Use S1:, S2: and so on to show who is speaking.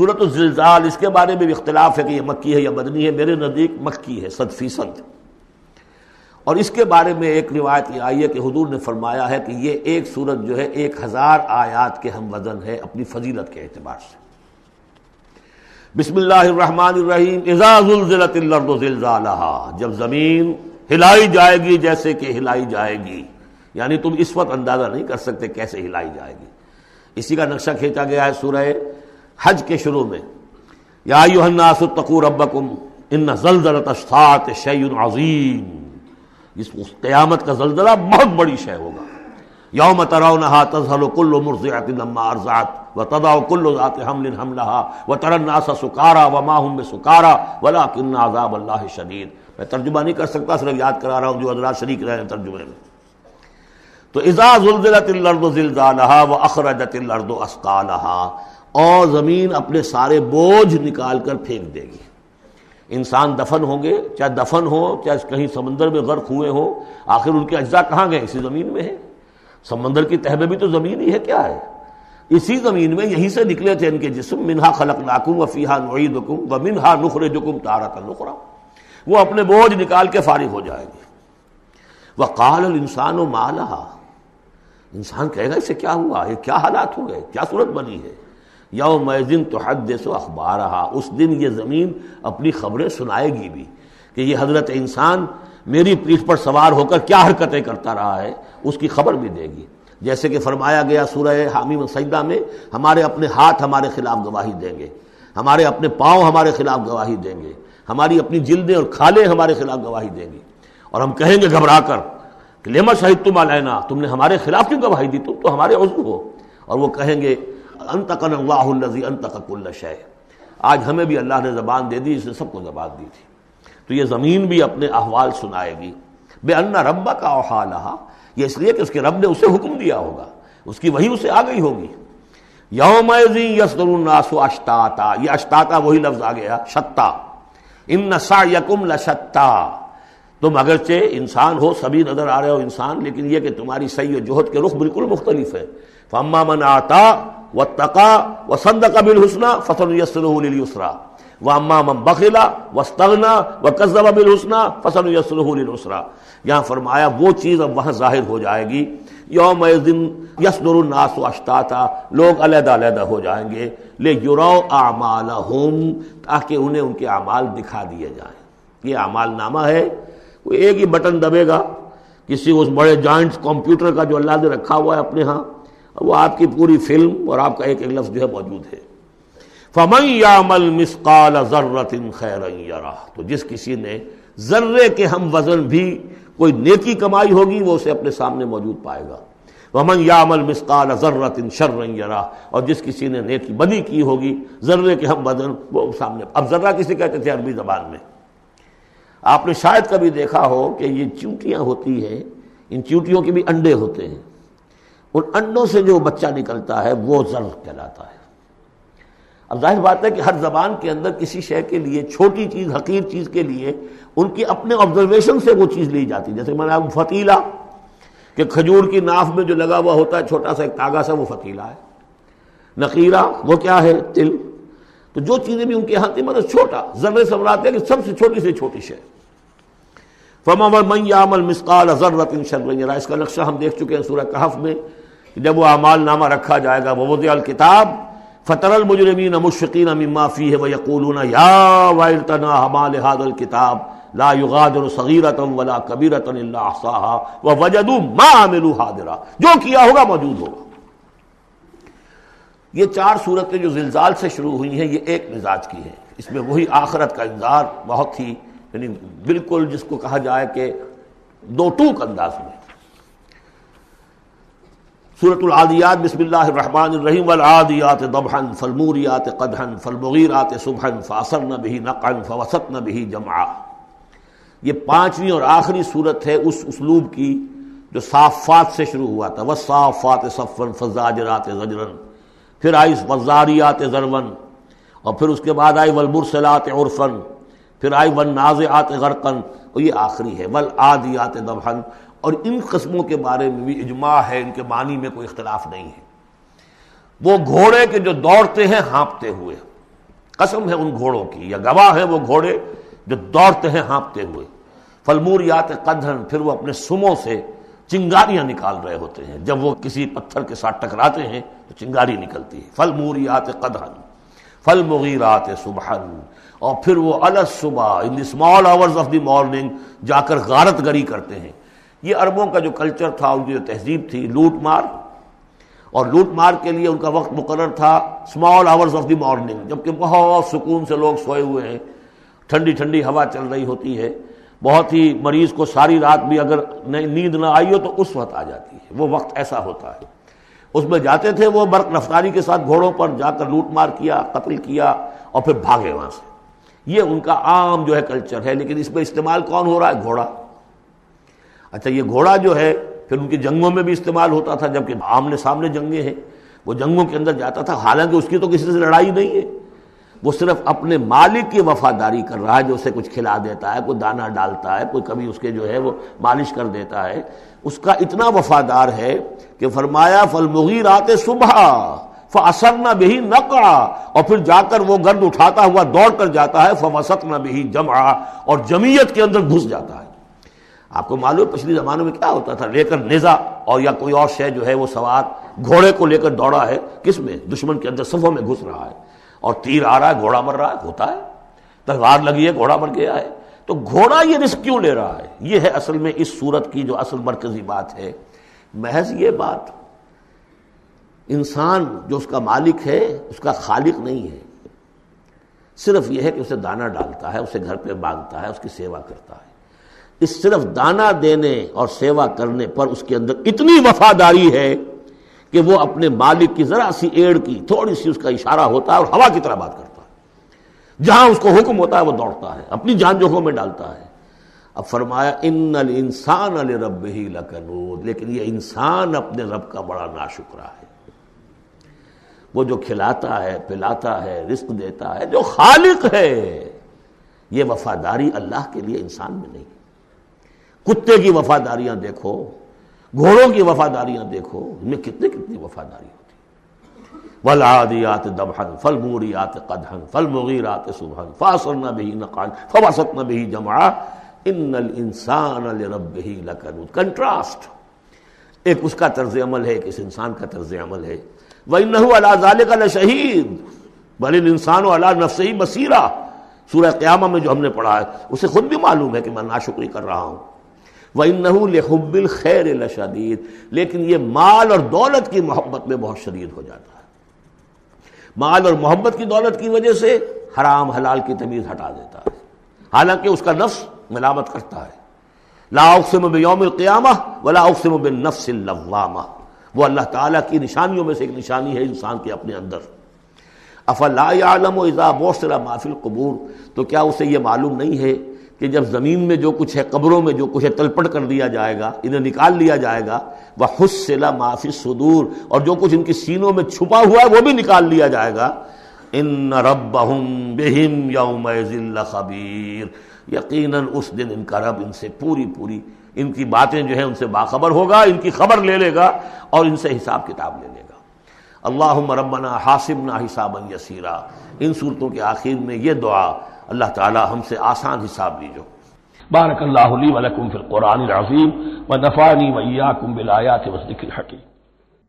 S1: صورت الزلزال، اس کے بارے میں بھی اختلاف ہے کہ یہ مکی ہے یا مدنی ہے، میرے نزدیک مکی ہے، صد فیصد۔ اور اس کے بارے میں ایک روایت یہ آئی ہے کہ حضور نے فرمایا ہے کہ یہ ایک صورت جو ہے، ایک ہزار آیات کے ہم وزن ہے اپنی فضیلت کے اعتبار سے۔ بسم اللہ الرحمن الرحیم، اذا زلزلت الارض زلزالها جب زمین ہلائی جائے گی جیسے کہ ہلائی جائے گی۔ یعنی تم اس وقت اندازہ نہیں کر سکتے کیسے ہلائی جائے گی۔ اسی کا نقشہ کھینچا گیا ہے سورہ حج کے شروع میں، یا الناس اتقو ربکم ان زلزلت الساعت شیء عظیم۔ اس قیامت کا زلزلہ بہت بڑی شے ہوگا۔ یوم ترونها تذهل كل مرضعه لما ارضعت وتضع كل ذات حمل حملها وترى الناس سكارى وما هم بسكارى ولكن عذاب الله شديد میں ترجمہ نہیں کر سکتا، صرف یاد کرا رہا ہوں جو حضرات شریک رہے ہیں ترجمے میں۔ تو اذا زلزلت الارض زلزالها واخرجت الارض اثقالها اور زمین اپنے سارے بوجھ نکال کر پھینک دے گی۔ انسان دفن ہوں گے، چاہے دفن ہو، چاہے کہیں سمندر میں غرق ہوئے ہوں، آخر ان کے اجزاء کہاں گئے؟ اسی زمین میں ہے سمندر کی تہ میں بھی تو زمین ہی ہے، کیا ہے؟ اسی زمین میں یہیں سے نکلے تھے ان کے جسم۔ منہا خلق ناکم و فیحا نوعید حکم و منہا نخر جکم تارا نخرا وہ اپنے بوجھ نکال کے فارغ ہو جائے گی وہ کال انسان و مالہ انسان کہے گا، اسے کیا ہوا؟ یہ کیا حالات ہو گئے کیا صورت بنی ہے؟ یوم دن تو حد و اخبار رہا اس دن یہ زمین اپنی خبریں سنائے گی بھی کہ یہ حضرت انسان میری پیٹھ پر سوار ہو کر کیا حرکتیں کرتا رہا ہے، اس کی خبر بھی دے گی۔ جیسے کہ فرمایا گیا سورہ حامی سجدہ میں، ہمارے اپنے ہاتھ ہمارے خلاف گواہی دیں گے، ہمارے اپنے پاؤں ہمارے خلاف گواہی دیں گے، ہماری اپنی جلدیں اور کھالیں ہمارے خلاف گواہی دیں گی اور ہم کہیں گے گھبرا کر کہ لیما شاہد تم علینا، تم نے ہمارے خلاف کیوں گواہی دی؟ تم تو ہمارے عضو ہو۔ اور وہ کہیں گے انتقن اللہ الزی انتق کل شے آج ہمیں بھی اللہ نے زبان دے دی، اس نے سب کو زبان دی تھی۔ تو یہ زمین بھی اپنے احوال سنائے گی۔ بے ان ربا کا اوحال یہ اس لیے کہ اس کے رب نے اسے حکم دیا ہوگا۔ اس کی وہی اسے آ گئی ہوگی۔ یوم یسر الناس اشتاتا۔ یہ اشتاتا وہی لفظ آ گیا، شتا۔ ان نسا یکم لشتا۔ تم اگرچہ انسان ہو، سبھی نظر آ رہے ہو انسان، لیکن یہ کہ تمہاری صحیح و جوہد کے رخ بالکل مختلف ہے فما من آتا و تقا و سند قبل حسنا فصل یسرا و اما من بخلا وستغنا و قزب بل حسنا فصل یسرا یہاں فرمایا، وہ چیز اب وہاں ظاہر ہو جائے گی. یوم دن یسر الناس و اشتاتا، لوگ علیحدہ علیحدہ ہو جائیں گے. لے یورو اعمال تاکہ انہیں ان کے اعمال دکھا دیے جائیں. یہ اعمال نامہ ہے. کوئی ایک ہی بٹن دبے گا. کسی اس بڑے جوائنٹ کمپیوٹر کا جو اللہ نے رکھا ہوا ہے اپنے ہاں وہ آپ کی پوری فلم اور آپ کا ایک ایک لفظ جو ہے موجود ہے۔ فمن یامل مسقال ضرورت خیر تو جس کسی نے ذرے کے ہم وزن بھی کوئی نیکی کمائی ہوگی، وہ اسے اپنے سامنے موجود پائے گا۔ ومن یامل مسقال ضرورت شر یرا اور جس کسی نے نیکی بدی کی ہوگی، ذرے کے ہم وزن، وہ سامنے۔ اب ذرہ کسی کہتے تھے عربی زبان میں؟ آپ نے شاید کبھی دیکھا ہو کہ یہ چونٹیاں ہوتی ہیں، ان چونٹیوں کے بھی انڈے ہوتے ہیں۔ ان انڈوں سے جو بچہ نکلتا ہے، وہ زر کہلاتا ہے۔ اب ظاہر بات ہے کہ ہر زبان کے اندر کسی شے کے لیے، چھوٹی چیز، حقیر چیز کے لیے، ان کی اپنے آبزرویشن سے وہ چیز لی جاتی جیسے میں نے فتیلا کہ کھجور کی ناف میں جو لگا ہوا ہوتا ہے، چھوٹا سا ایک تاگا سا، وہ فتیلا ہے۔ نقیرہ، وہ کیا ہے؟ تل۔ تو جو چیزیں بھی ان کے یہاں تھی مطلب چھوٹا ذرے سمراتے ہیں کہ سب سے چھوٹی سے چھوٹی شے۔ فما من یعمل مثقال ذرۃ شر۔ یرا اس کا نقشہ ہم دیکھ چکے ہیں سورہ کہف میں۔ جب وہ اعمال نامہ رکھا جائے گا، ووضع الکتاب فطر المجرمین مشفقین مما فیہ ویقولون یا ویلتنا حمال هذا الكتاب، لا يغادر صغیرتا ولا کبیرتا الا احصاها ووجدوا ما عملوا حاضرا جو کیا ہوگا موجود ہوگا۔ یہ چار صورتیں جو زلزال سے شروع ہوئی ہیں، یہ ایک مزاج کی ہیں۔ اس میں وہی آخرت کا انذار بہت ہی یعنی بالکل جس کو کہا جائے کہ دو ٹوک انداز میں۔ سورت العادیات، بسم اللہ الرحمن الرحیم، والعادیات ضبحا، فالموریات قدحا، فالمغیرات صبحا فاثرن به نقعا فوسطن به جمعا۔ یہ پانچویں اور آخری صورت ہے اس اسلوب کی جو صافات سے شروع ہوا تھا۔ والصافات صفا فزاجرات زجرا۔ پھر آئی وزاریات ضرون اور پھر اس کے بعد آئی والمرسلات عرفن پھر آئی ون ناز غرقن اور یہ آخری ہے۔ ول آدیات اور ان قسموں کے بارے میں بھی اجماع ہے، ان کے معنی میں کوئی اختلاف نہیں ہے۔ وہ گھوڑے کے جو دوڑتے ہیں، ہانپتے ہوئے۔ قسم ہے ان گھوڑوں کی، یا گواہ ہیں وہ گھوڑے جو دوڑتے ہیں، ہانپتے ہوئے۔ فلموریات قدھن، پھر وہ اپنے سموں سے چنگاریاں نکال رہے ہوتے ہیں۔ جب وہ کسی پتھر کے ساتھ ٹکراتے ہیں، تو چنگاری نکلتی ہے۔ فل موریات قدھن۔ فل مغیرات سبحن۔ اور پھر وہ الگ صبح in the small hours of the morning جا کر غارت گری کرتے ہیں۔ یہ عربوں کا جو کلچر تھا، ان کی جو تہذیب تھی، لوٹ مار۔ اور لوٹ مار کے لیے ان کا وقت مقرر تھا small hours of the morning جبکہ بہت سکون سے لوگ سوئے ہوئے ہیں۔ ٹھنڈی ٹھنڈی ہوا چل رہی ہوتی ہے۔ بہت ہی مریض کو ساری رات بھی اگر نیند نہ آئی ہو تو اس وقت آ جاتی ہے۔ وہ وقت ایسا ہوتا ہے۔ اس میں جاتے تھے وہ برق رفتاری کے ساتھ گھوڑوں پر، جا کر لوٹ مار کیا، قتل کیا اور پھر بھاگے وہاں سے۔ یہ ان کا عام جو ہے کلچر ہے، لیکن اس میں استعمال کون ہو رہا ہے؟ گھوڑا۔ اچھا یہ گھوڑا جو ہے، پھر ان کی جنگوں میں بھی استعمال ہوتا تھا، جبکہ آمنے سامنے جنگیں ہیں۔ وہ جنگوں کے اندر جاتا تھا، حالانکہ اس کی تو کسی سے لڑائی نہیں ہے۔ وہ صرف اپنے مالک کی وفاداری کر رہا ہے، جو اسے کچھ کھلا دیتا ہے، کوئی دانہ ڈالتا ہے، کوئی کبھی اس کے جو ہے وہ مالش کر دیتا ہے۔ اس کا اتنا وفادار ہے کہ فرمایا فل مغیر آتے صبح فصر نہ بہی نقا اور پھر جا کر وہ گرد اٹھاتا ہوا، دوڑ کر جاتا ہے فوسط نہ بہی جمع اور جمیت کے اندر گھس جاتا ہے۔ آپ کو معلوم پچھلی زمانوں میں کیا ہوتا تھا؟ لے کر نیزا اور یا کوئی اور شے جو ہے وہ سوار گھوڑے کو لے کر دوڑا ہے، کس میں؟ دشمن کے اندر صفوں میں گھس رہا ہے۔ اور تیر آ رہا ہے، گھوڑا مر رہا ہے، ہوتا ہے۔ تلوار لگی ہے، گھوڑا مر گیا ہے۔ تو گھوڑا یہ رسک کیوں لے رہا ہے؟ یہ ہے اصل میں اس صورت کی جو اصل مرکزی بات ہے۔ محض یہ بات، انسان جو اس کا مالک ہے، اس کا خالق نہیں ہے۔ صرف یہ ہے کہ اسے دانہ ڈالتا ہے، اسے گھر پہ باندھتا ہے، اس کی سیوا کرتا ہے۔ اس صرف دانہ دینے اور سیوا کرنے پر اس کے اندر اتنی وفاداری ہے کہ وہ اپنے مالک کی ذرا سی ایڑ کی تھوڑی سی اس کا اشارہ ہوتا ہے اور ہوا کی طرح بات کرتا ہے۔ جہاں اس کو حکم ہوتا ہے وہ دوڑتا ہے، اپنی جان جوکھوں میں ڈالتا ہے۔ اب فرمایا، ان الانسان رب ہی لکنود لیکن یہ انسان اپنے رب کا بڑا ناشکرا ہے۔ وہ جو کھلاتا ہے، پلاتا ہے، رزق دیتا ہے، جو خالق ہے، یہ وفاداری اللہ کے لیے انسان میں نہیں۔ کتے کی وفاداریاں دیکھو، گھوڑوں کی وفاداریاں دیکھو ان میں کتنے کتنی وفاداری ہوتی ولادیات دبہن فل موریات قدہن فل مغیرات سبحن فاصر نہ بھی نقان فواسط نہ بھی جمع ان الانسان لربہ لکنود۔ کنٹراسٹ، ایک اس کا طرز عمل ہے، ایک اس انسان کا طرز عمل ہے۔ وَإِنَّهُ عَلَى ذَلِكَ لَشَهِيدٌ۔ بل الانسان علی نفسه بصیرہ سورہ قیامہ میں جو ہم نے پڑھا ہے، اسے خود بھی معلوم ہے کہ میں ناشکری کر رہا ہوں۔ لِحُبِّ الْخَيْرِ لَشَدِيدٌ۔ لیکن یہ مال اور دولت کی محبت میں بہت شدید ہو جاتا ہے۔ مال اور محبت کی دولت کی وجہ سے حرام حلال کی تمیز ہٹا دیتا ہے۔ حالانکہ اس کا نفس ملامت کرتا ہے۔ لا اقسم بیوم القیامہ ولا اقسم بالنفس اللوامہ۔ وہ اللہ تعالیٰ کی نشانیوں میں سے ایک نشانی ہے انسان کے اپنے اندر۔ افلا یعلم اذا بوسر ما فی القبور۔ تو کیا اسے یہ معلوم نہیں ہے کہ جب زمین میں جو کچھ ہے، قبروں میں جو کچھ ہے تلپٹ کر دیا جائے گا، انہیں نکال لیا جائے گا وہ حسلا معافی صدور اور جو کچھ ان کی سینوں میں چھپا ہوا ہے، وہ بھی نکال لیا جائے گا۔ ان رب بہم یوم خبیر یقیناً اس دن ان کا رب ان سے پوری پوری، ان کی باتیں جو ہیں، ان سے باخبر ہوگا، ان کی خبر لے لے گا اور ان سے حساب کتاب لے لے گا۔ اللہ ربنا حاسب نہ یسیرا۔ ان صورتوں کے آخر میں یہ دعا اللہ تعالی ہم سے آسان حساب لیجو۔
S2: بارک اللہ لی ولکم فی القرآن العظیم و نفانی و ایاکم بالآیات و ذکر الحکیم۔